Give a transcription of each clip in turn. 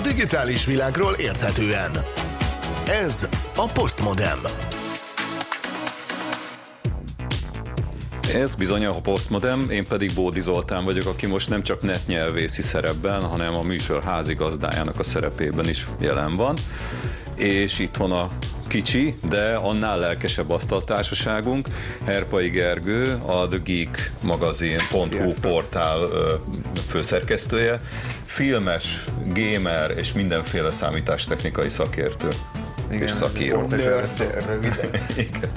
A digitális világról érthetően. Ez a Postmodem. Ez bizony a Postmodem, én pedig Bódi Zoltán vagyok, aki most nem csak netnyelvészi szerepben, hanem a műsor házigazdájának a szerepében is jelen van. És itt van a kicsi, de annál lelkesebb asztaltársaságunk, Herpai Gergő, a The Geek magazin.hu portál főszerkesztője, filmes, gamer és mindenféle számítástechnikai szakértő. Igen, és szakíró. Igen.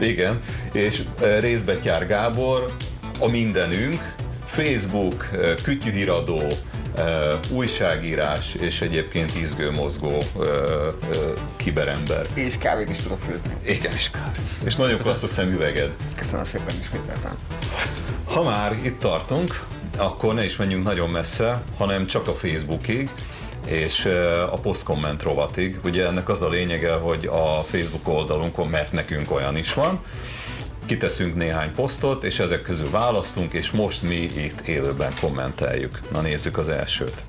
Igen, és részbetyár Gábor, a mindenünk, Facebook, kütyűhíradó, uh, újságírás és egyébként izgő mozgó uh, uh, kiberember. És kávét is tudok főzni. Igen, és kávét. És nagyon klassz a szemüveged. Köszönöm szépen ismételten. Ha már itt tartunk, akkor ne is menjünk nagyon messze, hanem csak a Facebookig és a posztkomment rovatig. Ugye ennek az a lényege, hogy a Facebook oldalunkon, mert nekünk olyan is van, kiteszünk néhány posztot, és ezek közül választunk, és most mi itt élőben kommenteljük. Na nézzük az elsőt.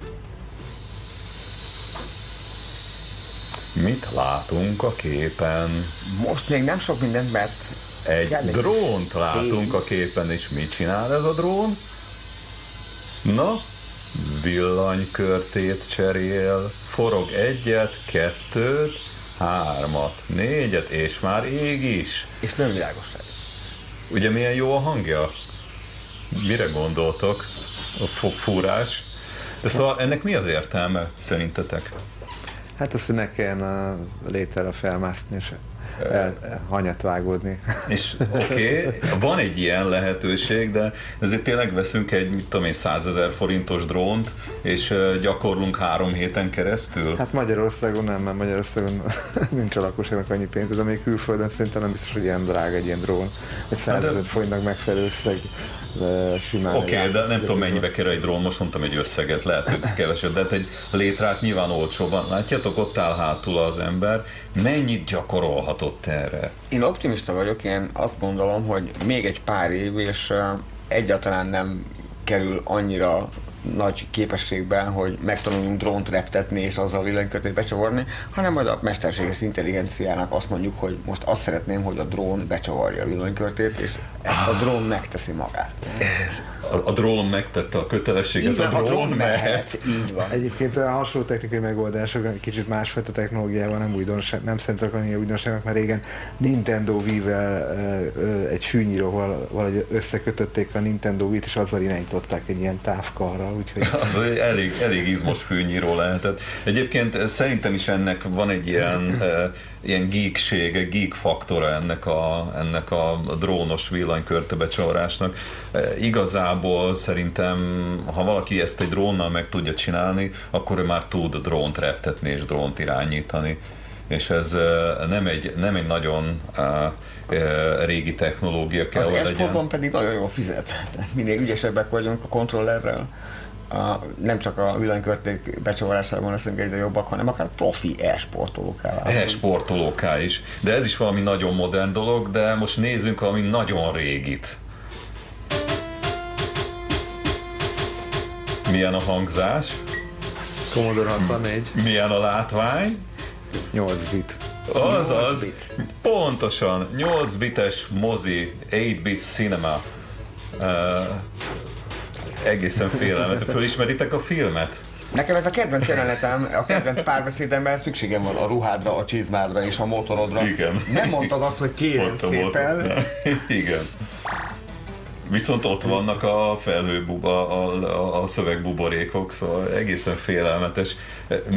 Mit látunk a képen? Most még nem sok mindent, mert... Egy drónt látunk a képen, és mit csinál ez a drón? Na, villanykörtét cserél, forog egyet, kettőt, hármat, négyet, és már ég is. És nem világos Ugye milyen jó a hangja? Mire gondoltok? A fogfúrás? De szóval ennek mi az értelme szerintetek? Hát azt, hogy ne kelljen a létre felmászni, és hanyat vágódni. És oké, okay, van egy ilyen lehetőség, de ezért tényleg veszünk egy, mit tudom én, százezer forintos drónt, és gyakorlunk három héten keresztül? Hát Magyarországon nem, mert Magyarországon nincs a lakosságnak annyi pénz, de még külföldön szerintem nem biztos, hogy ilyen drága egy ilyen drón. Egy százezer hát forintnak megfelelő összeg simán. Oké, okay, de nem tudom mennyibe kerül egy drón, most mondtam egy összeget, lehet, hogy kevesebb, de hát egy létrát nyilván olcsóban. Látjátok, ott áll hátul az ember, mennyit gyakorolhatott erre? Én optimista vagyok, én azt gondolom, hogy még egy pár év, és egyáltalán nem kerül annyira nagy képességben, hogy megtanuljunk drónt reptetni és azzal villanykötét becsavarni, hanem majd a mesterséges intelligenciának azt mondjuk, hogy most azt szeretném, hogy a drón becsavarja a villanykörtét, és ezt a drón megteszi magát. Ez, a, a drón megtette a kötelességet, Igen, a, drón, a drón mehet. mehet. Így van. Egyébként a hasonló technikai megoldások kicsit másfajta technológiával nem újdonság, nem szerintem annyira újdonságnak, mert régen Nintendo Wii-vel egy fűnyíróval valahogy összekötötték a Nintendo Wii-t, és azzal irányították egy ilyen távkarra úgyhogy... Az elég, elég izmos fűnyíró lehetett. Egyébként szerintem is ennek van egy ilyen, e, ilyen geeksége, geek faktora ennek a, ennek a drónos villanykörtebecsavarásnak. E, igazából szerintem, ha valaki ezt egy drónnal meg tudja csinálni, akkor ő már tud drónt reptetni és drónt irányítani és ez nem egy, nem egy nagyon régi technológia kell, Az legyen. pedig nagyon jól fizet. Minél ügyesebbek vagyunk a kontrollerrel, a, nem csak a villanykörték becsavarásában leszünk egyre jobbak, hanem akár profi e-sportolóká. E-sportolóká is. De ez is valami nagyon modern dolog, de most nézzünk valami nagyon régit. Milyen a hangzás? Commodore 64. Milyen a látvány? 8 bit. Azaz, pontosan, 8 bites mozi, 8 bit cinema. Uh, egészen félelmet. Fölismeritek a filmet? Nekem ez a kedvenc jelenetem, a kedvenc párbeszédemben szükségem van a ruhádra, a csizmádra és a motorodra. Igen. Nem mondtad azt, hogy kérem szépen. Igen. Viszont ott vannak a felhőbuba, a, a, a szövegbuborékok, szóval egészen félelmetes.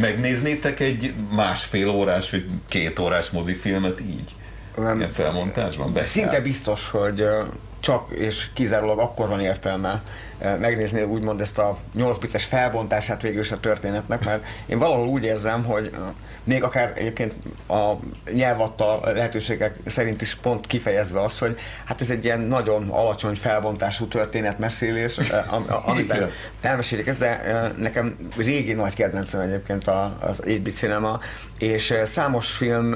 Megnéznétek egy másfél órás vagy két órás mozifilmet így? Nem. Ilyen felmontásban? Be Szinte biztos, hogy csak és kizárólag akkor van értelme megnézni úgymond ezt a 8 bites felbontását végül is a történetnek, mert én valahol úgy érzem, hogy még akár egyébként a nyelvatta lehetőségek szerint is pont kifejezve az, hogy hát ez egy ilyen nagyon alacsony felbontású történetmesélés, amiben elmesélik ezt, de nekem régi nagy kedvencem egyébként az 8-bit cinema, és számos film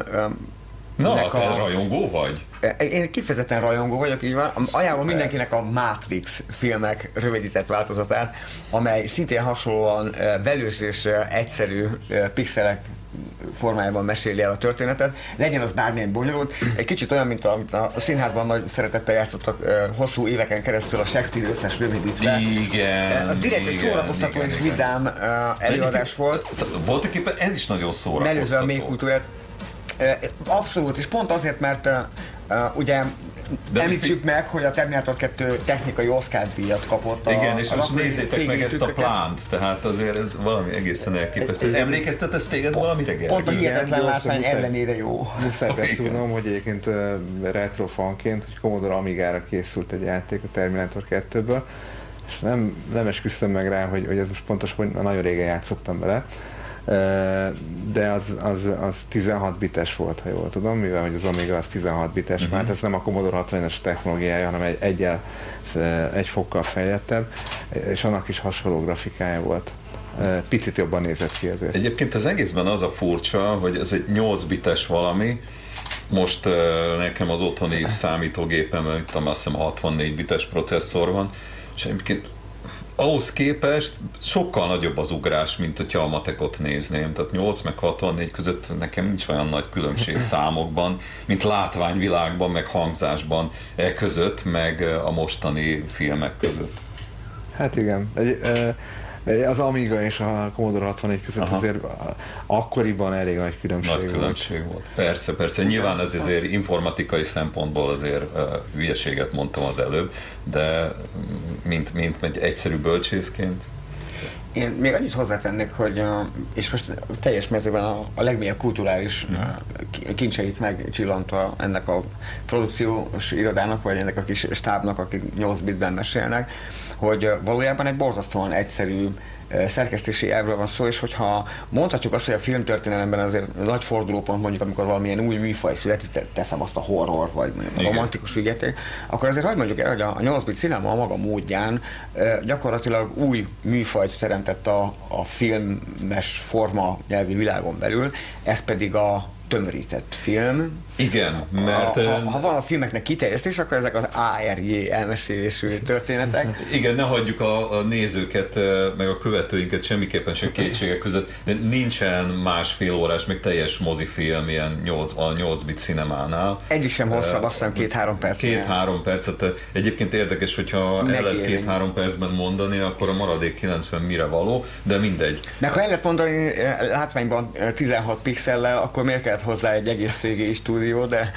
Na, te a... rajongó vagy? Én kifejezetten rajongó vagyok, így van. Ajánlom mindenkinek a Matrix filmek rövidített változatát, amely szintén hasonlóan velős és egyszerű pixelek formájában meséli el a történetet, legyen az bármilyen bonyolult, egy kicsit olyan, mint amit a színházban nagy szeretettel játszottak uh, hosszú éveken keresztül a Shakespeare összes rövidítve. Igen. Az direkt egy szórakoztató és vidám uh, előadás volt. Voltak éppen ez is nagyon szórakoztató. Melőzve a mély kultúrát. Abszolút, és pont azért, mert ugye de Említsük meg, hogy a Terminator 2 technikai Oscar díjat kapott. A, Igen, és most nézzétek meg ezt a plánt, tehát azért ez valami egészen elképesztő. Emlékeztet ez téged valamire, Gergely? Pont a hihetetlen látvány ellenére jó. Muszáj beszúrnom, hogy egyébként uh, retro fanként, hogy Commodore Amigára készült egy játék a Terminator 2-ből, és nem, nem esküszöm meg rá, hogy, hogy ez most pontos, hogy nagyon régen játszottam bele, de az, az, az 16 bites volt, ha jól tudom, mivel hogy az Amiga az 16 bites, uh-huh. mert ez nem a Commodore 60-es technológiája, hanem egy, egyel, egy fokkal fejlettebb, és annak is hasonló grafikája volt picit jobban nézett ki ezért. Egyébként az egészben az a furcsa, hogy ez egy 8 bites valami, most nekem az otthoni számítógépem, itt azt hiszem 64 bites processzor van, és egyébként ahhoz képest sokkal nagyobb az ugrás, mint hogyha a matekot nézném. Tehát 8 meg 64 között nekem nincs olyan nagy különbség számokban, mint látványvilágban, meg hangzásban e között, meg a mostani filmek között. Hát igen. Egy, e, az Amiga és a Commodore 64 között Aha. azért akkoriban elég nagy különbség, nagy különbség volt. volt. Persze, persze. Nyilván ez azért informatikai szempontból azért uh, hülyeséget mondtam az előbb, de mint, mint egy egyszerű bölcsészként én még annyit hozzátennék, hogy és most teljes mértékben a, a legmélyebb kulturális kincseit megcsillantva ennek a produkciós irodának, vagy ennek a kis stábnak, akik 8 bitben mesélnek, hogy valójában egy borzasztóan egyszerű szerkesztési elvről van szó, és hogyha mondhatjuk azt, hogy a filmtörténelemben azért nagy fordulópont mondjuk, amikor valamilyen új műfaj születik, teszem azt a horror, vagy a romantikus ügyet, akkor azért hagyd mondjuk el, hogy a 8-bit cinema a maga módján gyakorlatilag új műfajt teremtett a, a filmes forma nyelvi világon belül, ez pedig a tömörített film. Igen, mert... Ha, ha, ha van a filmeknek kiterjesztés, akkor ezek az ARJ elmesélésű történetek. Igen, ne hagyjuk a, a nézőket, meg a követőinket semmiképpen sem kétségek között, de nincsen másfél órás, még teljes mozifilm ilyen 8, a 8 bit cinemánál. Egyik sem hosszabb, azt hiszem két-három perc. Két-három percet. Egyébként érdekes, hogyha el lehet két-három percben mondani, akkor a maradék 90 mire való, de mindegy. Meg ha el lehet mondani látványban 16 pixellel, akkor miért kell kellett hozzá egy egész CGI stúdió, de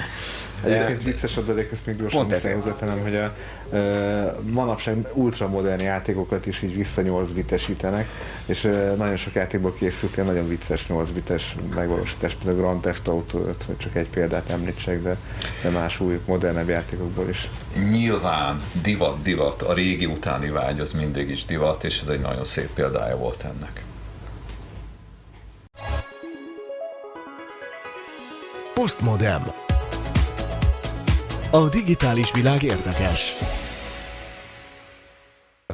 Egyébként vicces adalék, ezt még gyorsan hozzátenem, hogy a uh, manapság ultramodern játékokat is így vissza 8 bitesítenek, és uh, nagyon sok játékból készült ilyen nagyon vicces 8 bites megvalósítás, például Grand Theft Auto 5, hogy csak egy példát említsek, de, de más új, modernebb játékokból is. Nyilván divat, divat, a régi utáni vágy az mindig is divat, és ez egy nagyon szép példája volt ennek. Postmodem. A digitális világ érdekes.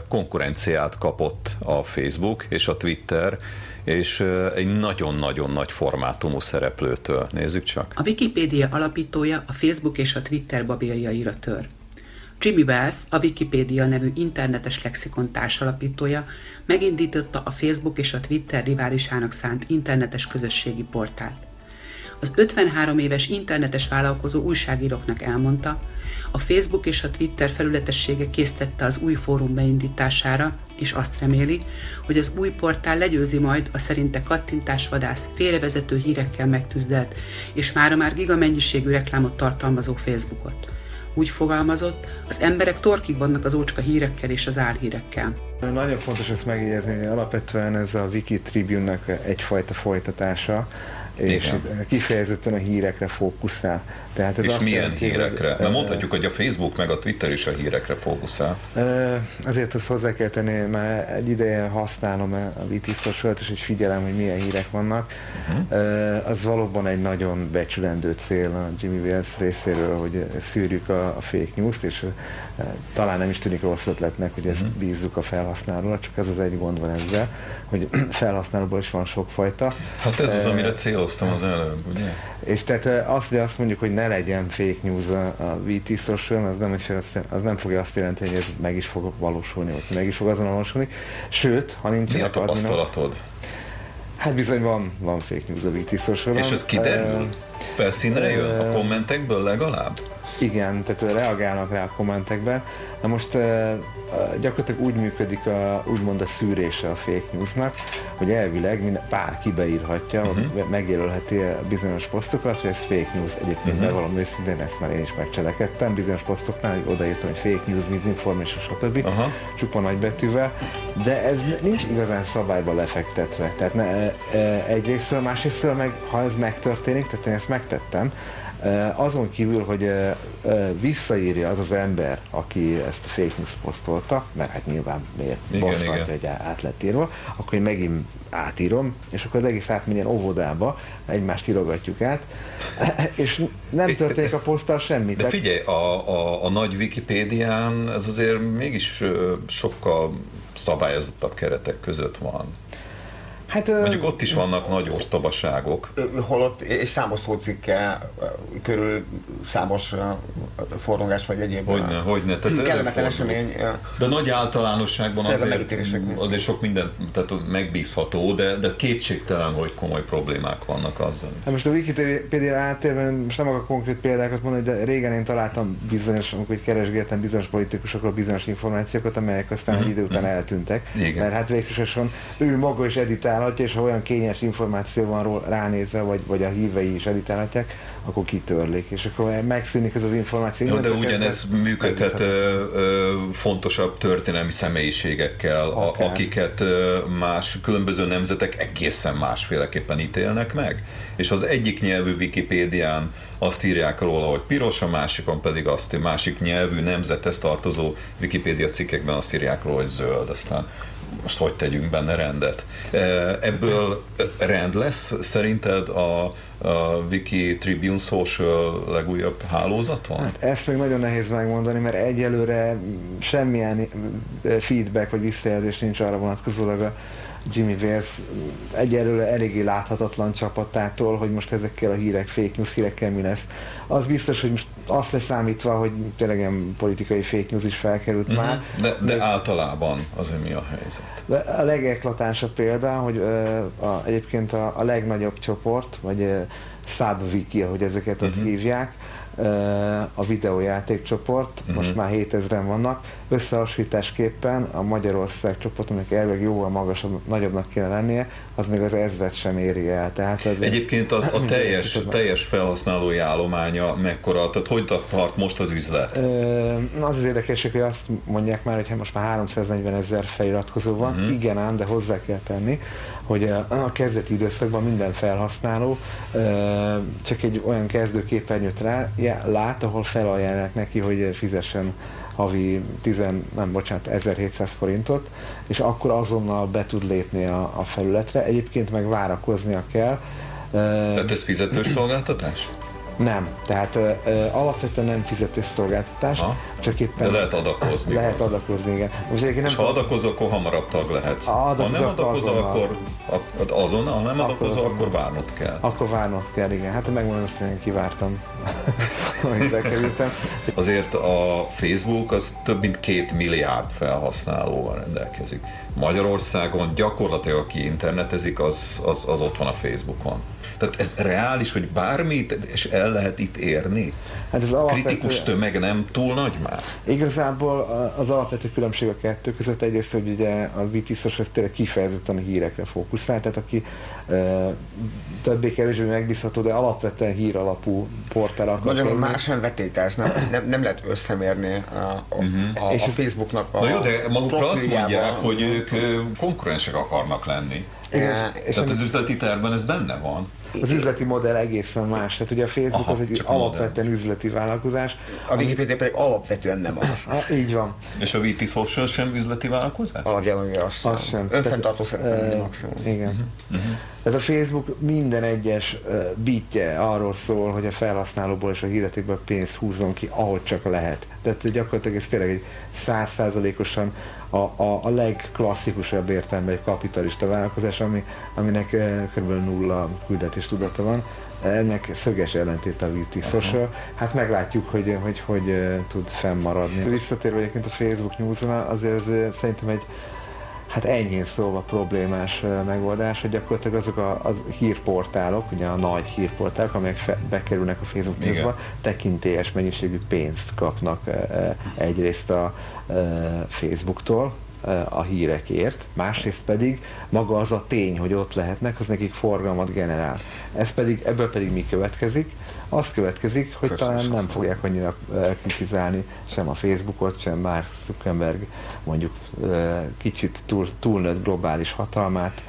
Konkurenciát kapott a Facebook és a Twitter, és egy nagyon-nagyon nagy formátumú szereplőtől. Nézzük csak. A Wikipédia alapítója a Facebook és a Twitter babérjaira tör. Jimmy Wells, a Wikipédia nevű internetes lexikon társalapítója, megindította a Facebook és a Twitter riválisának szánt internetes közösségi portált. Az 53 éves internetes vállalkozó újságíróknak elmondta, a Facebook és a Twitter felületessége késztette az új fórum beindítására, és azt reméli, hogy az új portál legyőzi majd a szerinte kattintásvadász, félrevezető hírekkel megtűzdelt, és mára már gigamennyiségű reklámot tartalmazó Facebookot. Úgy fogalmazott, az emberek torkig vannak az ócska hírekkel és az álhírekkel. Nagyon fontos ezt megjegyezni, hogy alapvetően ez a Wiki Tribune-nek egyfajta folytatása, és Igen. kifejezetten a hírekre fókuszál. Tehát ez és azt milyen jelenti, hírekre? Hogy, Mert mondhatjuk, hogy a Facebook meg a Twitter is a hírekre fókuszál. Azért ezt hozzá kell tenni, már egy ideje használom a social és hogy figyelem, hogy milyen hírek vannak. Uh-huh. Az valóban egy nagyon becsülendő cél a Jimmy Wales részéről, hogy szűrjük a, a fake news-t, és talán nem is tűnik rossz ötletnek, hogy ezt uh-huh. bízzuk a felhasználóra, csak ez az egy gond van ezzel, hogy felhasználóból is van sokfajta. Hát ez az, amire cél hoztam az előbb, ugye? És tehát azt, hogy azt mondjuk, hogy ne legyen fake news a, a VT social, az nem, az nem fogja azt jelenteni, hogy ez meg is fog valósulni, vagy meg is fog azon valósulni. Sőt, ha nincs Mi a tapasztalatod? Hát bizony van, van fake news a VT social És ez kiderül? Felszínre jön? A kommentekből legalább? Igen, tehát reagálnak rá a kommentekben. Na most gyakorlatilag úgy működik a, úgymond a szűrése a fake newsnak, hogy elvileg minden, bárki beírhatja, uh-huh. megjelölheti a bizonyos posztokat, hogy ez fake news. Egyébként uh-huh. bevallom őszintén, ezt már én is megcselekedtem bizonyos posztoknál, hogy odaírtam, hogy fake news, misinformation, stb. Uh-huh. Csupa nagybetűvel, de ez nincs igazán szabályba lefektetve. Tehát ne, e, e, egyrésztről, másrésztről meg, ha ez megtörténik, tehát én ezt megtettem, azon kívül, hogy visszaírja az az ember, aki ezt a fake news posztolta, mert hát nyilván miért bosszantja, hogy át lett írva, akkor én megint átírom, és akkor az egész átmenjen óvodába, egymást írogatjuk át, és nem történik a poszttal semmi. De figyelj, a, a, a nagy Wikipédián ez azért mégis sokkal szabályozottabb keretek között van. Hát, Mondjuk ott is vannak nagy ostobaságok. Holott, és számos szócikke körül számos forrongás vagy egyéb. Hogyne, hogyne. Tehát kellemetlen esemény. De nagy általánosságban azért, azért sok minden tehát megbízható, de, de kétségtelen, hogy komoly problémák vannak azzal. Hát most a Wikipedia áttérben most nem akarok konkrét példákat mondani, de régen én találtam bizonyos, amikor keresgéltem bizonyos politikusokról bizonyos információkat, amelyek aztán mm-hmm. idő után eltűntek. Igen. Mert hát végsősorban ő maga is editál editálhatja, és ha olyan kényes információ van róla ránézve, vagy, vagy a hívei is editálhatják, akkor kitörlik, és akkor megszűnik ez az információ. Jó, de ugyanez működhet ö, ö, fontosabb történelmi személyiségekkel, okay. a, akiket ö, más különböző nemzetek egészen másféleképpen ítélnek meg. És az egyik nyelvű Wikipédián azt írják róla, hogy piros, a másikon pedig azt, a másik nyelvű nemzethez tartozó Wikipédia cikkekben azt írják róla, hogy zöld. Aztán most hogy tegyünk benne rendet. Ebből rend lesz szerinted a, a Wiki Tribune Social legújabb hálózaton? Hát ezt még nagyon nehéz megmondani, mert egyelőre semmilyen feedback vagy visszajelzés nincs arra vonatkozólag a Jimmy Wales egyelőre eléggé láthatatlan csapatától, hogy most ezekkel a hírek, fake news hírekkel mi lesz. Az biztos, hogy most azt leszámítva, hogy tényleg ilyen politikai fake news is felkerült uh-huh. már. De, de, de általában azért mi a helyzet? A legeklatánsabb példa, hogy uh, a, egyébként a, a legnagyobb csoport, vagy uh, Subwiki, ahogy ezeket uh-huh. ott mhm. hívják, a videójátékcsoport, uh-huh. most már 7000-en vannak, összehasonlításképpen a Magyarország csoport, aminek elveg jóval magasabb, nagyobbnak kéne lennie, az még az ezret sem éri el. Tehát ez Egyébként az, a teljes, teljes felhasználói állománya mekkora, tehát hogy tart most az üzlet? Az az érdekes, hogy azt mondják már, hogy most már 340 ezer feliratkozó van, uh-huh. igen ám, de hozzá kell tenni, hogy a kezdeti időszakban minden felhasználó csak egy olyan kezdőképernyőt rá, lát, ahol felajánlják neki, hogy fizessen havi 10, nem bocsánat, 1700 forintot, és akkor azonnal be tud lépni a, a felületre. Egyébként meg várakoznia kell. Tehát ez fizetős szolgáltatás? Nem, tehát ö, ö, alapvetően nem fizetős szolgáltatás, ha? csak éppen... De lehet adakozni. Lehet adakozni, igen. Most nem és ha adakozol, akkor hamarabb tag lehetsz. Ha nem adakozol, akkor azonnal, ha nem adakozol, akkor, akkor várnod kell. Akkor várnod kell, igen. Hát megmondom, azt én kivártam, hogy bekerültem. Azért a Facebook az több mint két milliárd felhasználóval rendelkezik. Magyarországon gyakorlatilag aki internetezik, az, az, az ott van a Facebookon. Tehát ez reális, hogy bármit és el lehet itt érni? Hát az alapvető... Kritikus tömeg nem túl nagy már? Igazából az alapvető különbség a kettő között egyrészt, hogy ugye a Vitiszos ez tényleg kifejezetten a hírekre fókuszál, tehát aki e, többé-kevésbé megbízható, de alapvetően hír alapú portál akar Nagyon más nem vetétás, nem, nem, nem lehet összemérni a, a, uh-huh. a, a Facebooknak a Na jó, de magukra azt mondják, hogy ők konkurensek akarnak lenni. Igen, és Tehát az üzleti tervben ez benne van. Az üzleti modell egészen más. Tehát ugye a Facebook Aha, az egy alapvetően modell. üzleti vállalkozás. A Wikipedia pedig alapvetően nem az. Ha, így van. És a VT Social sem üzleti vállalkozás? Alapjában az, az sem. Önfenntartó szerintem maximum. Igen. Uh-huh. Uh-huh. Tehát a Facebook minden egyes bitje arról szól, hogy a felhasználóból és a hirdetékből pénzt húzzon ki, ahogy csak lehet. Tehát gyakorlatilag ez tényleg egy százszázalékosan a, a, a legklasszikusabb értelemben egy kapitalista vállalkozás, ami, aminek kb. nulla küldetés tudata van. Ennek szöges ellentét a VT Social. Hát meglátjuk, hogy hogy, hogy, hogy tud fennmaradni. Visszatérve egyébként a Facebook news azért ez szerintem egy hát enyhén szólva problémás megoldás, hogy gyakorlatilag azok a, a hírportálok, ugye a nagy hírportálok, amelyek fe, bekerülnek a Facebook News-ba, tekintélyes mennyiségű pénzt kapnak egyrészt a Facebooktól, a hírekért, másrészt pedig maga az a tény, hogy ott lehetnek, az nekik forgalmat generál. Ez pedig, ebből pedig mi következik? Az következik, hogy Köszönöm talán nem fogják annyira kritizálni sem a Facebookot, sem Mark Zuckerberg mondjuk kicsit túl, túlnőtt globális hatalmát,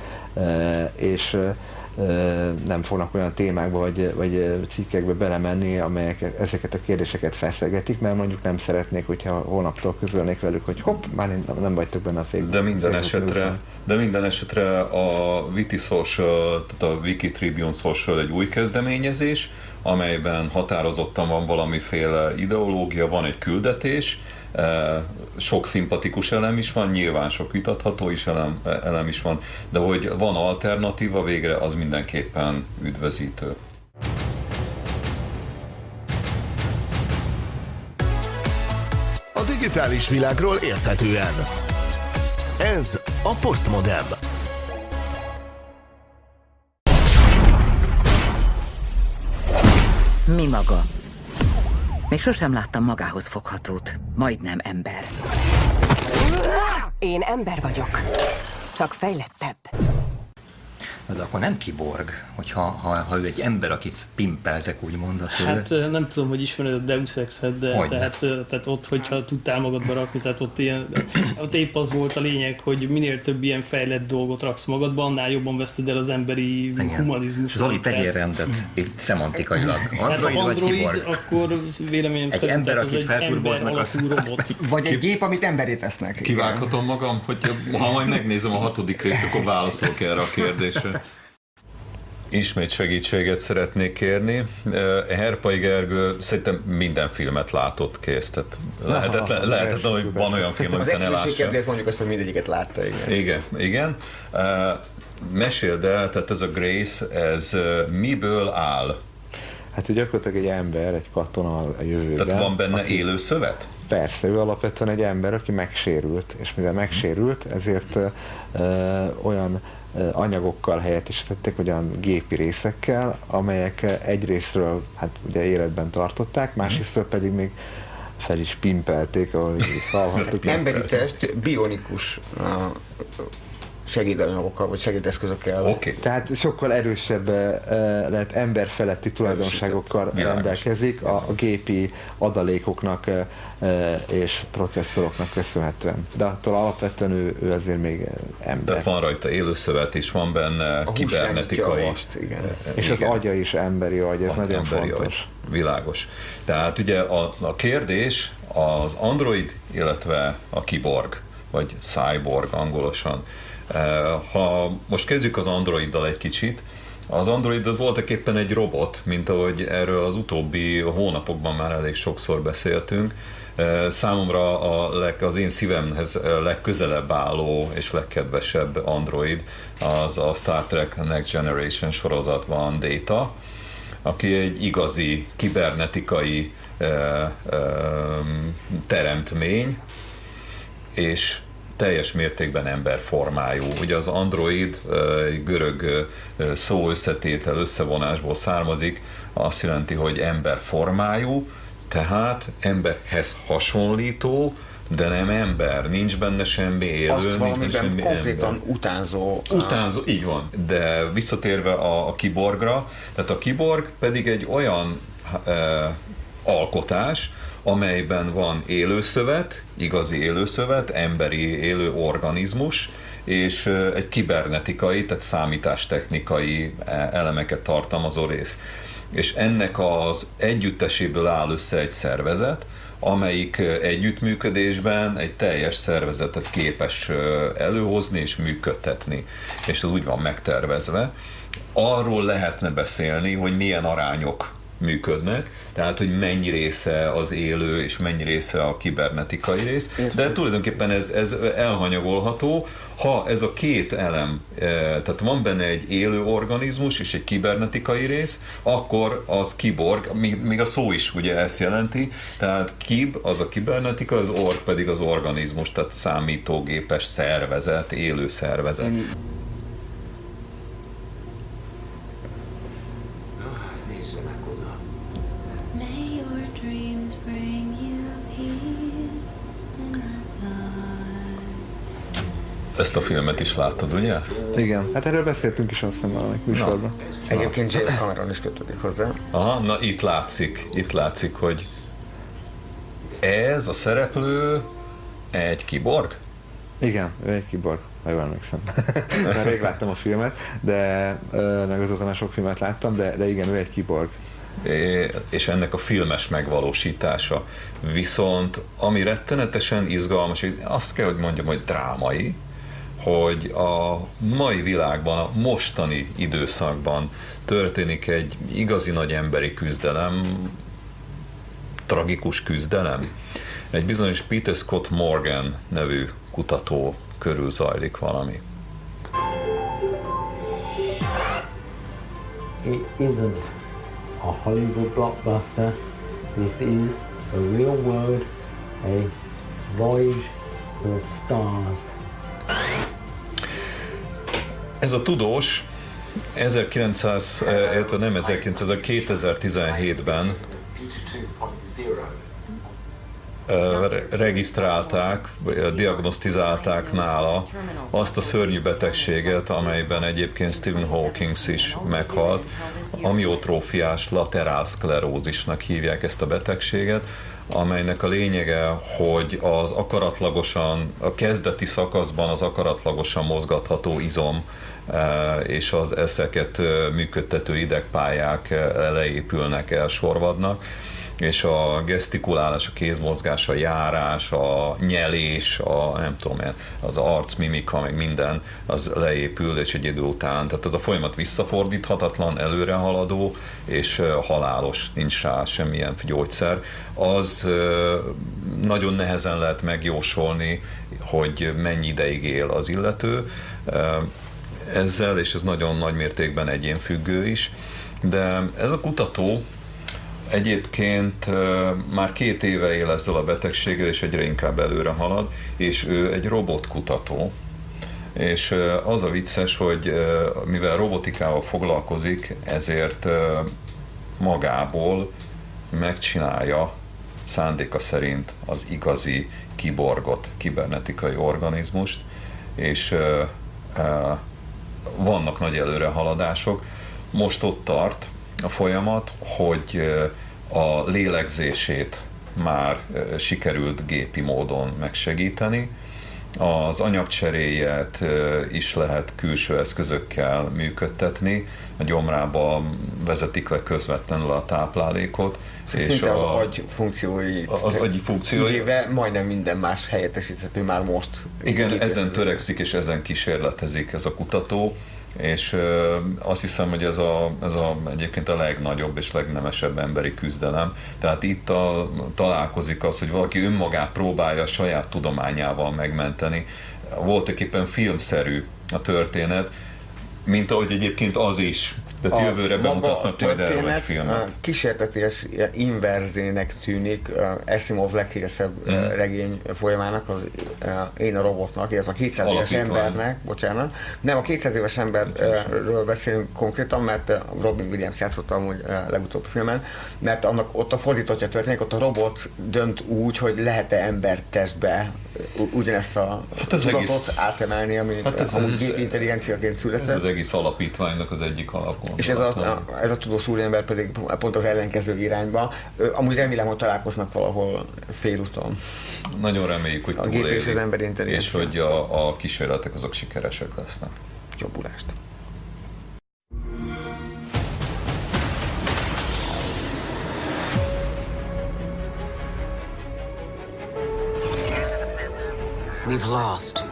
és nem fognak olyan témákba vagy, vagy cikkekbe belemenni, amelyek ezeket a kérdéseket feszegetik, mert mondjuk nem szeretnék, hogyha holnaptól közölnék velük, hogy hopp, már nem vagytok benne a fék. De minden esetre, de minden esetre a Wiki Social, tehát a Wiki Tribune Social egy új kezdeményezés, amelyben határozottan van valamiféle ideológia, van egy küldetés, sok szimpatikus elem is van, nyilván sok vitatható is elem, elem is van, de hogy van alternatíva végre, az mindenképpen üdvözítő. A digitális világról érthetően. Ez a Postmodem. Mi maga? Még sosem láttam magához foghatót. Majdnem ember. Én ember vagyok. Csak fejlettebb. Na de akkor nem kiborg, hogyha ha, ha ő egy ember, akit pimpeltek, úgymond, akkor... Hát nem tudom, hogy ismered a Deus Ex-et, de tehát, tehát, ott, hogyha tudtál magadba rakni, tehát ott, ilyen, ott épp az volt a lényeg, hogy minél több ilyen fejlett dolgot raksz magadba, annál jobban veszted el az emberi Igen. humanizmus. Zoli, tegyél rendet, itt szemantikailag. Android, hát android vagy kiborg? akkor véleményem egy ember, akit felturboznak, az... robot. Vagy egy gép, amit emberé tesznek. Kivághatom magam, hogy ha majd megnézem a hatodik részt, akkor válaszolok erre a kérdésre. Ismét segítséget szeretnék kérni. Herpai Gergő szerintem minden filmet látott kész, tehát lehetetlen, lehetetlen hogy van olyan film, amit ne lássa. Az mondjuk azt, hogy mindegyiket látta, igen. Igen, igen. Meséld el, tehát ez a Grace, ez miből áll? Hát ő gyakorlatilag egy ember, egy katona a jövőben. Tehát van benne aki, élő szövet? Persze, ő alapvetően egy ember, aki megsérült, és mivel megsérült, ezért ö, olyan anyagokkal helyettesítették, olyan gépi részekkel, amelyek egyrésztről hát ugye életben tartották, másrésztről pedig még fel is pimpelték, ahol hallhattuk. Emberi test bionikus segédanyagokkal, vagy segédeszközökkel. Okay. Tehát sokkal erősebb lehet emberfeletti tulajdonságokkal rendelkezik a, a gépi adalékoknak és processzoroknak köszönhetően. De attól alapvetően ő, ő azért még ember. Tehát van rajta élőszövet is, van benne a kibernetikai. Most, igen. És igen. az agya is emberi agy, ez a nagyon fontos. Agy. Világos. Tehát ugye a, a kérdés az Android, illetve a kiborg, vagy cyborg angolosan. Ha most kezdjük az Androiddal egy kicsit, az Android az voltak éppen egy robot, mint ahogy erről az utóbbi hónapokban már elég sokszor beszéltünk. Számomra a leg, az én szívemhez legközelebb álló és legkedvesebb Android az a Star Trek Next Generation sorozatban Data, aki egy igazi kibernetikai teremtmény, és teljes mértékben emberformájú. Ugye az android görög szó összetétel, összevonásból származik, azt jelenti, hogy emberformájú, tehát emberhez hasonlító, de nem ember, nincs benne semmi élő, Azt nincs benne semmi konkrétan ember. utánzó. Utánzó, így van. De visszatérve a, a kiborgra, tehát a kiborg pedig egy olyan e, alkotás, amelyben van élőszövet, igazi élőszövet, emberi élő organizmus, és egy kibernetikai, tehát számítástechnikai e, elemeket tartalmazó rész. És ennek az együtteséből áll össze egy szervezet, amelyik együttműködésben egy teljes szervezetet képes előhozni és működtetni. És az úgy van megtervezve. Arról lehetne beszélni, hogy milyen arányok működnek, tehát hogy mennyi része az élő és mennyi része a kibernetikai rész, de tulajdonképpen ez, ez elhanyagolható, ha ez a két elem, eh, tehát van benne egy élő organizmus és egy kibernetikai rész, akkor az kiborg, még a szó is ugye ezt jelenti, tehát kib az a kibernetika, az org pedig az organizmus, tehát számítógépes szervezet, élő szervezet. Ezt a filmet is láttad, ugye? Igen, hát erről beszéltünk is azt hiszem valamelyik műsorban. Egyébként James Cameron is kötődik hozzá. Aha, na itt látszik, itt látszik, hogy ez a szereplő egy kiborg? Igen, ő egy kiborg, ha jól emlékszem. Már rég láttam a filmet, de meg azóta már sok filmet láttam, de, de igen, ő egy kiborg és ennek a filmes megvalósítása. Viszont ami rettenetesen izgalmas, azt kell, hogy mondjam, hogy drámai, hogy a mai világban, a mostani időszakban történik egy igazi nagy emberi küzdelem, tragikus küzdelem. Egy bizonyos Peter Scott Morgan nevű kutató körül zajlik valami. It isn't a Hollywood blockbuster. This is a real world, a voyage the stars. Ez a tudós 1900, illetve nem 1900, 2017-ben regisztrálták, diagnosztizálták nála azt a szörnyű betegséget, amelyben egyébként Stephen Hawking is meghalt. Amiotrófiás laterálszklerózisnak hívják ezt a betegséget, amelynek a lényege, hogy az akaratlagosan, a kezdeti szakaszban az akaratlagosan mozgatható izom és az eszeket működtető idegpályák leépülnek, elsorvadnak, és a gesztikulálás, a kézmozgás, a járás, a nyelés, a nem tudom az arcmimika, meg minden, az leépül, és egy idő után, tehát ez a folyamat visszafordíthatatlan, előrehaladó, és halálos, nincs rá semmilyen gyógyszer. Az nagyon nehezen lehet megjósolni, hogy mennyi ideig él az illető ezzel, és ez nagyon nagy mértékben egyénfüggő is. De ez a kutató Egyébként már két éve él ezzel a betegséggel, és egyre inkább előre halad, és ő egy robotkutató, és az a vicces, hogy mivel robotikával foglalkozik, ezért magából megcsinálja szándéka szerint az igazi kiborgot, kibernetikai organizmust, és vannak nagy előrehaladások. Most ott tart, a folyamat, hogy a lélegzését már sikerült gépi módon megsegíteni, az anyagcseréjét is lehet külső eszközökkel működtetni, a gyomrába vezetik le közvetlenül a táplálékot. És Szinte az a, agy funkciói az agyi funkciói. Kivéve majdnem minden más helyettesíthető már most. Igen, ezen törekszik és ezen kísérletezik ez a kutató és azt hiszem, hogy ez, a, ez a, egyébként a legnagyobb és legnemesebb emberi küzdelem. Tehát itt a, találkozik az, hogy valaki önmagát próbálja a saját tudományával megmenteni. Voltak éppen filmszerű a történet, mint ahogy egyébként az is. Tehát a jövőre bemutatnak majd erről egy filmet. kísérteties inverzének tűnik Asimov leghíresebb mm. regény folyamának, az Én a robotnak, illetve a 200 éves embernek, bocsánat. Nem, a 200 éves emberről beszélünk konkrétan, mert Robin Williams játszott amúgy legutóbb filmen, mert annak ott a fordítottja történik, ott a robot dönt úgy, hogy lehet-e ember testbe ugyanezt a hát az egész, átemelni, ami hát ez, amúgy gépi intelligenciaként született. Ez az egész alapítványnak az egyik alapon. És ez a, ez a tudós úriember pedig pont az ellenkező irányba. Amúgy remélem, hogy találkoznak valahol félúton. Nagyon reméljük, hogy a gép és az ember És hogy a, a kísérletek azok sikeresek lesznek. Jobbulást! We've lost.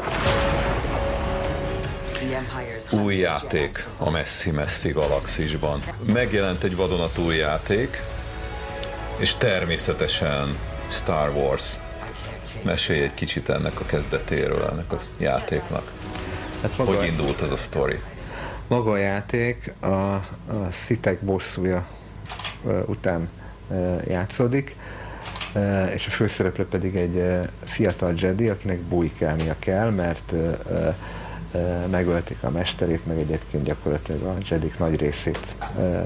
The Empire's új játék a messzi-messzi galaxisban. Megjelent egy vadonatúj játék, és természetesen Star Wars. Mesélj egy kicsit ennek a kezdetéről, ennek a játéknak. Hát maga, hogy indult ez a sztori? Maga a játék a, a szitek bosszúja után játszódik, és a főszereplő pedig egy fiatal Jedi, akinek bujkálnia kell, mert megölték a mesterét, meg egyébként gyakorlatilag a Jedik nagy részét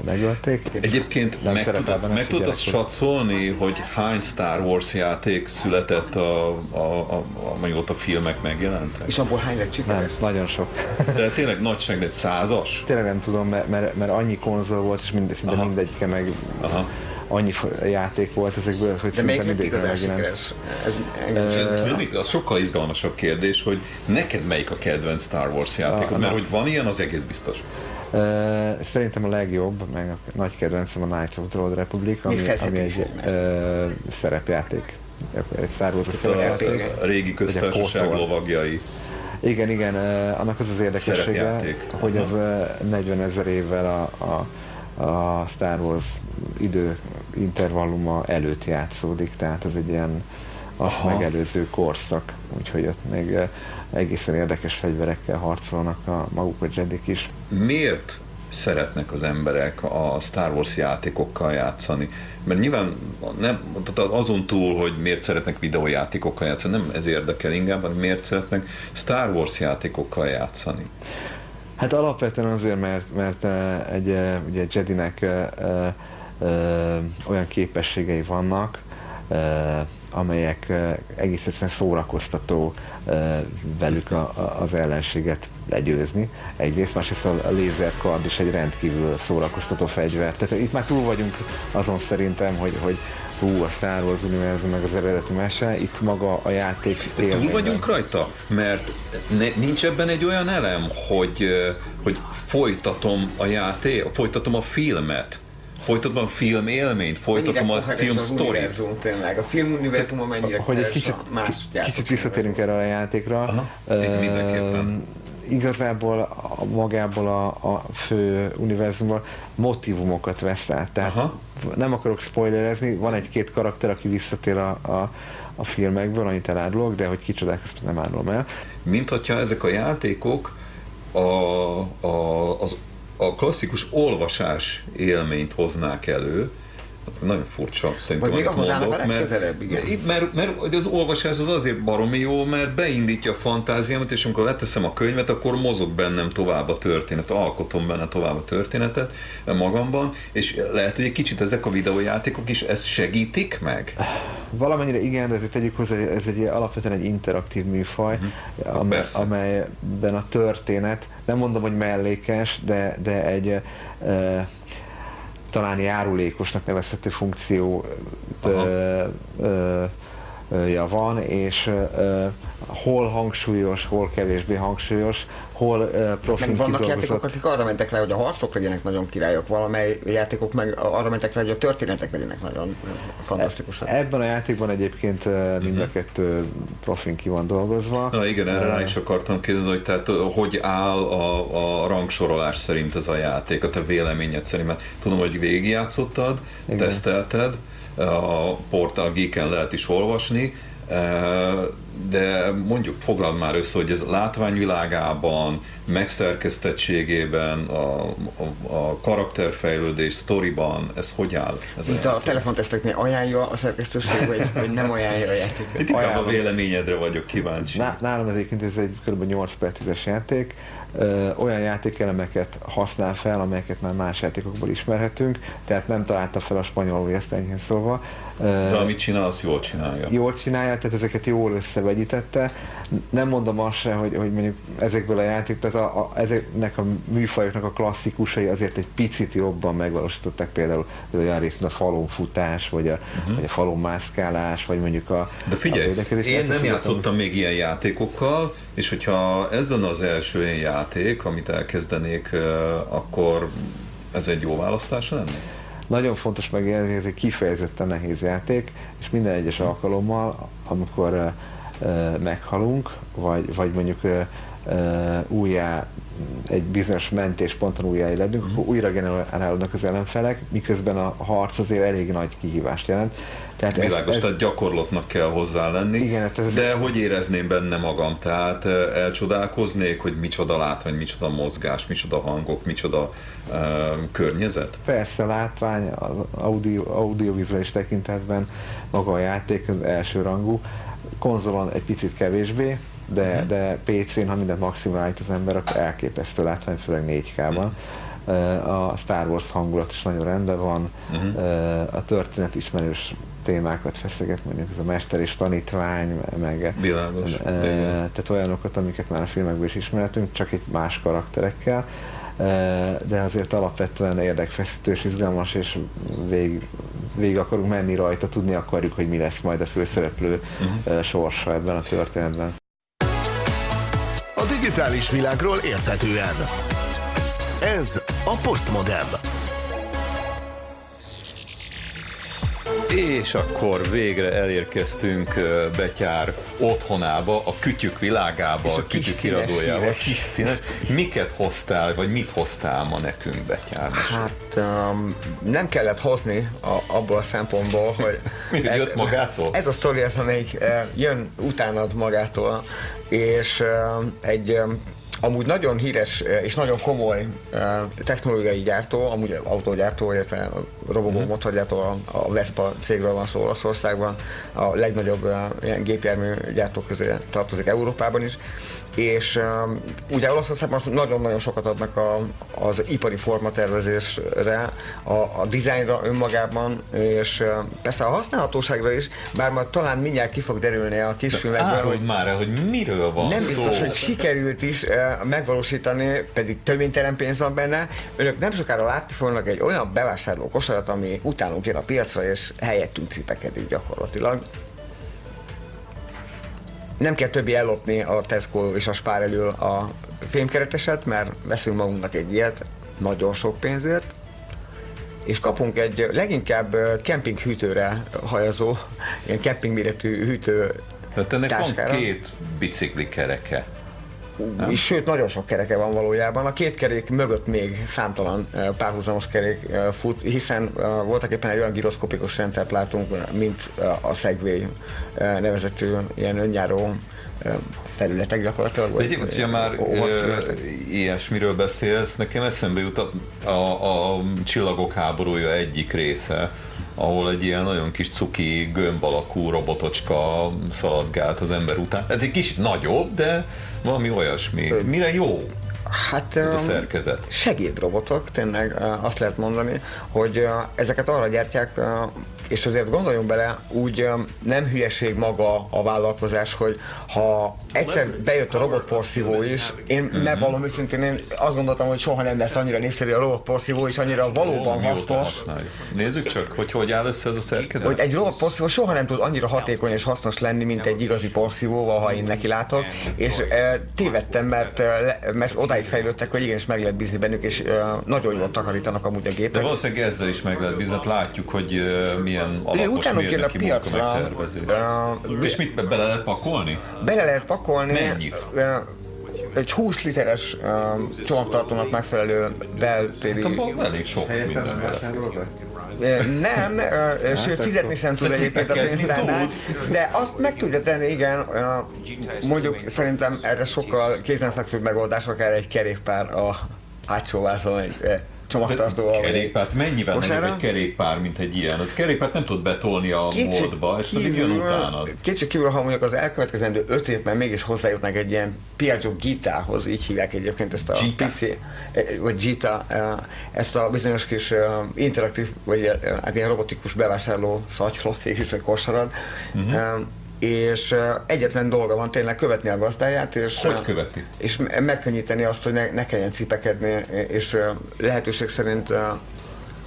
megölték. Egyébként Nem meg, tudod, meg tudod azt satszolni, hogy hány Star Wars játék született a, a, a, a, a, a filmek megjelentek? És abból hány lett Nem, nagyon sok. De tényleg nagyság, egy százas? Tényleg nem tudom, mert, mert, mert annyi konzol volt, és mind, szinte mindegyike meg Aha annyi játék volt ezekből, hogy De szinte mindig megjelent. Ez, uh, az sokkal izgalmasabb kérdés, hogy neked melyik a kedvenc Star Wars játékod, mert hogy van ilyen, az egész biztos. Uh, szerintem a legjobb, meg a nagy kedvencem a Knights of the Old Republic, ami, ami egy uh, szerepjáték. Egy Star Wars szerepjáték. A régi köztársaság lovagjai. Igen, igen, uh, annak az az érdekessége, hogy az uh, 40 ezer évvel a, a a Star Wars idő intervalluma előtt játszódik, tehát ez egy ilyen azt Aha. megelőző korszak, úgyhogy ott még eh, egészen érdekes fegyverekkel harcolnak a maguk a Jedik is. Miért szeretnek az emberek a Star Wars játékokkal játszani? Mert nyilván nem, azon túl, hogy miért szeretnek videójátékokkal játszani, nem ez érdekel inkább, hanem miért szeretnek Star Wars játékokkal játszani. Hát alapvetően azért, mert, mert eh, egy, eh, ugye Jedinek olyan képességei vannak, amelyek egész egyszerűen szórakoztató velük a, a, az ellenséget legyőzni. Egyrészt, másrészt a lézerkard is egy rendkívül szórakoztató fegyver. Tehát itt már túl vagyunk azon szerintem, hogy, hogy hú, a Star Wars univerzum, meg az eredeti mese, itt maga a játék Túl vagyunk rajta? Mert ne, nincs ebben egy olyan elem, hogy, hogy folytatom a játék, folytatom a filmet, folytatom a film élményt, folytatom a film sztorit. tényleg, a film univerzum mennyire hogy egy kicsit, más kicsit visszatérünk erre a játékra. Aha, uh, mindenképpen igazából a, magából a, a fő univerzumból motivumokat vesz át. Tehát Aha. nem akarok spoilerezni, van egy-két karakter, aki visszatér a, a, a filmekből, annyit elárulok, de hogy kicsodák, ezt nem árulom el. Mint hogyha ezek a játékok a, a, az, a klasszikus olvasás élményt hoznák elő, nagyon furcsa szerintem, amit mondok, mert, mert, mert, az olvasás az azért baromi jó, mert beindítja a fantáziámat, és amikor leteszem a könyvet, akkor mozog bennem tovább a történet, alkotom benne tovább a történetet magamban, és lehet, hogy egy kicsit ezek a videójátékok is ezt segítik meg? Valamennyire igen, de ezért tegyük hozzá, ez egy alapvetően egy interaktív műfaj, uh-huh. amely, amelyben a történet, nem mondom, hogy mellékes, de, de egy uh, talán járulékosnak nevezhető funkció ja van, és hol hangsúlyos, hol kevésbé hangsúlyos, hol uh, profin meg vannak játékok, akik arra mentek le, hogy a harcok legyenek nagyon királyok, valamely játékok meg arra mentek le, hogy a történetek legyenek nagyon fantasztikusak. Ebben a játékban egyébként mind a mhm. kettő profin ki van dolgozva. Na igen, erre rá is akartam kérdezni, hogy tehát hogy áll a, a rangsorolás szerint ez a játék, a te véleményed szerint, mert tudom, hogy végigjátszottad, igen. tesztelted, a portál Geeken lehet is olvasni, de mondjuk foglald már össze, hogy ez látványvilágában, megszerkesztettségében, a, a, a karakterfejlődés, sztoriban, ez hogy áll? Ez Itt a, a telefonteszteknél ajánlja a szerkesztőség, vagy, vagy nem ajánlja a játékot? Itt inkább a véleményedre vagyok kíváncsi. Nálam ez egyébként ez egy kb. 8 per 10-es játék, olyan játékelemeket használ fel, amelyeket már más játékokból ismerhetünk, tehát nem találta fel a spanyolul ezt enyhén szólva. De amit csinál, azt jól csinálja. Jól csinálja, tehát ezeket jól összevegyítette. Nem mondom azt se, hogy, hogy mondjuk ezekből a játék, tehát a, a, ezeknek a műfajoknak a klasszikusai azért egy picit jobban megvalósították például olyan részt, a falon futás, vagy a, uh-huh. vagy a falon mászkálás, vagy mondjuk a De figyelj, a én nem játszottam még ilyen játékokkal, és hogyha ez lenne az első ilyen játék, amit elkezdenék, akkor ez egy jó választás lenne? Nagyon fontos megjegyezni, ez egy kifejezetten nehéz játék, és minden egyes alkalommal, amikor meghalunk, vagy, vagy mondjuk újjá egy bizonyos mentésponton újjáéledünk, akkor újra generálódnak az ellenfelek, miközben a harc azért elég nagy kihívást jelent. Tehát Világos, ez, ez, tehát gyakorlatnak kell hozzá lenni. Igen, hát ez de hogy érezném benne magam? Tehát elcsodálkoznék, hogy micsoda látvány, micsoda mozgás, micsoda hangok, micsoda uh, környezet? Persze, látvány, az audio, audiovizuális tekintetben maga a játék az első rangú, konzolon egy picit kevésbé, de, uh-huh. de PC-n, ha mindent maximálít az ember, akkor elképesztő látvány, főleg 4K-ban. Uh-huh. A Star Wars hangulat is nagyon rendben van, uh-huh. a történet ismerős témákat feszeget, mondjuk ez a mester és tanítvány, meg Bilágos. E, tehát olyanokat, amiket már a filmekből is ismertünk, csak itt más karakterekkel, e, de azért alapvetően érdekfeszítő és izgalmas, és végig, végig akarunk menni rajta, tudni akarjuk, hogy mi lesz majd a főszereplő uh-huh. sorsa ebben a történetben. Digitális világról érthetően. Ez a Postmodem. És akkor végre elérkeztünk Betyár otthonába, a kütyük világába, és a, a kütyük iradójába. A kis színes. Miket hoztál, vagy mit hoztál ma nekünk, Betyár? Hát um, nem kellett hozni a, abból a szempontból, hogy ez, jött magától? Ez a sztori, ez amelyik jön utánad magától, és uh, egy um, amúgy nagyon híres és nagyon komoly technológiai gyártó, amúgy autógyártó, illetve robogó mm. motorgyártó, a Vespa cégről van szó Olaszországban, a legnagyobb ilyen gépjármű gyártók közé tartozik Európában is, és ugye Olaszországban most nagyon-nagyon sokat adnak a, az ipari formatervezésre, a, a dizájnra önmagában, és persze a használhatóságra is, bár majd talán mindjárt ki fog derülni a kisfilmekből, hogy már hogy miről van Nem biztos, hogy sikerült is megvalósítani, pedig töménytelen pénz van benne. Önök nem sokára látni fognak egy olyan bevásárló kosarat, ami utánunk jön a piacra, és helyettünk cipekedik gyakorlatilag. Nem kell többi ellopni a Tesco és a Spár elől a fémkereteset, mert veszünk magunknak egy ilyet nagyon sok pénzért, és kapunk egy leginkább kemping hűtőre hajazó, ilyen kemping méretű hűtő Hát ennek táskára. van két bicikli kereke. Nem? Sőt, nagyon sok kereke van valójában. A két kerék mögött még számtalan eh, párhuzamos kerék eh, fut, hiszen eh, voltak éppen egy olyan gyroszkopikus rendszert látunk, mint a Segway nevezetű ilyen önjáró felületek gyakorlatilag. De egyébként, hogyha már e, ilyesmiről beszélsz, nekem eszembe jut a, a, a Csillagok háborúja egyik része, ahol egy ilyen nagyon kis cuki, gömb alakú robotocska szaladgált az ember után. Ez egy kicsit nagyobb, de valami olyasmi. Mire jó? Hát, ez a szerkezet. Segédrobotok, tényleg azt lehet mondani, hogy ezeket arra gyártják és azért gondoljunk bele, úgy nem hülyeség maga a vállalkozás, hogy ha egyszer bejött a robotporszívó is, én nem valami őszintén, én azt gondoltam, hogy soha nem lesz annyira népszerű a robotporszívó, és annyira valóban hasznos. Nézzük csak, hogy hogy áll össze ez a szerkezet. Hogy egy robotporszívó soha nem tud annyira hatékony és hasznos lenni, mint egy igazi porszívóval, ha én neki látok, és e, tévedtem, mert, e, mert odáig fejlődtek, hogy igenis meg lehet bízni bennük, és e, nagyon jól takarítanak amúgy a gépek. De valószínűleg ezzel is meg lehet bízni, látjuk, hogy e, milyen ilyen alapos mérnöki munka megtervezés. Uh, és mit be, bele lehet pakolni? Bele lehet pakolni. Mennyit? Uh, egy 20 literes uh, csomagtartónak megfelelő beltéri... Hát abban elég sok minden nem, uh, sőt fizetni sem tud egyébként a pénztárnál, de azt meg tudja tenni, igen, mondjuk szerintem erre sokkal kézenfekvőbb megoldás, akár egy kerékpár a hátsó vászon, egy csomagtartóval. Kerékpárt, mennyivel nagyobb egy kerékpár, mint egy ilyen? A kerékpárt nem tud betolni a Kicsi módba, és pedig jön utána. Kicsit kívül, ha mondjuk az elkövetkezendő öt évben mégis hozzájutnak egy ilyen Piaggio Gitához, így hívják egyébként ezt a Gita. PC, eh, vagy Gita, eh, ezt a bizonyos kis eh, interaktív, vagy hát ilyen robotikus bevásárló szatyrot, végül egy kosarat. Uh-huh és egyetlen dolga van tényleg követni a gazdáját, és, hogy követi? és megkönnyíteni azt, hogy ne, ne kelljen cipekedni, és lehetőség szerint...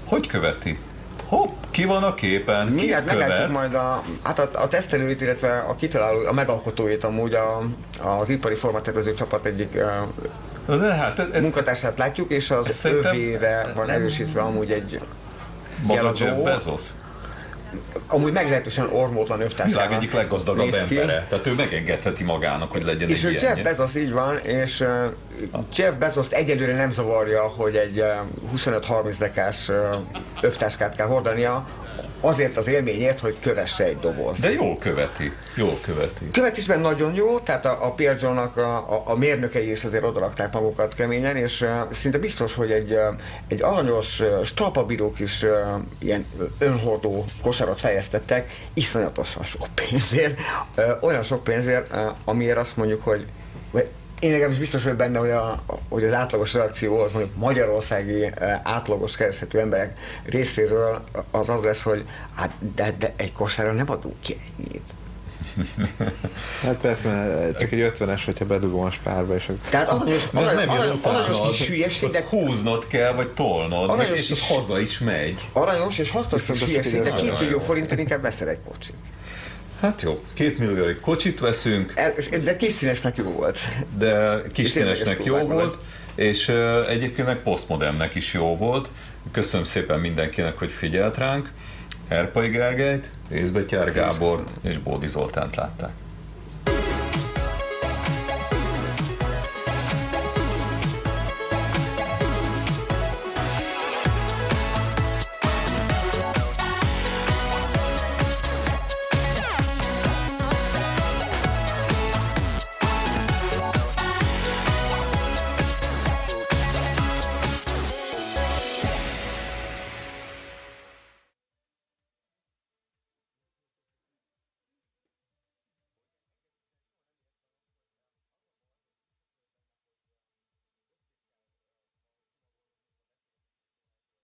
Hogy követi? Hopp, ki van a képen? Mindjárt meglátjuk majd a, hát a, a tesztelőit, illetve a kitaláló, a megalkotóit amúgy a, az ipari formatervező csapat egyik de hát ez, munkatársát látjuk, és az övére van erősítve amúgy egy Maga Jeff Bezos? Amúgy meglehetősen ormótlan övtársának Világ egyik leggazdagabb embere. Tehát ő megengedheti magának, hogy legyen és egy És Jeff Bezos így van, és uh, Jeff Bezos egyelőre nem zavarja, hogy egy uh, 25-30 dekás uh, övtáskát kell hordania, azért az élményért, hogy kövesse egy doboz. De jól követi, jól követi. Követésben nagyon jó, tehát a, a Piaggio-nak a, a, a mérnökei is azért odarakták magukat keményen, és uh, szinte biztos, hogy egy, uh, egy aranyos, uh, strapabírók is uh, ilyen önhordó kosarat fejeztettek, iszonyatosan sok pénzért, uh, olyan sok pénzért, uh, amiért azt mondjuk, hogy én legalábbis biztos vagyok benne, hogy, a, hogy az átlagos reakció az mondjuk magyarországi eh, átlagos kereshető emberek részéről az az lesz, hogy hát de, de egy kosárra nem adunk ki ennyit. Hát persze, mert csak egy 50-es, hogyha bedugom a spárba, és akkor... Tehát aranyos, aranyos, nem jön utána, aranyos kis hülyeség, de... húznod kell, vagy tolnod, aranyos és az haza is megy. Aranyos és hasznos kis hülyeség, de két millió forinton inkább veszel egy kocsit. Hát jó, két millió kocsit veszünk. De kis színesnek jó volt. De kis színesnek jó volt, és egyébként meg posztmodernnek is jó volt. Köszönöm szépen mindenkinek, hogy figyelt ránk. Erpai Gergelyt, Részbetyár Gábort és Bódi Zoltánt látták.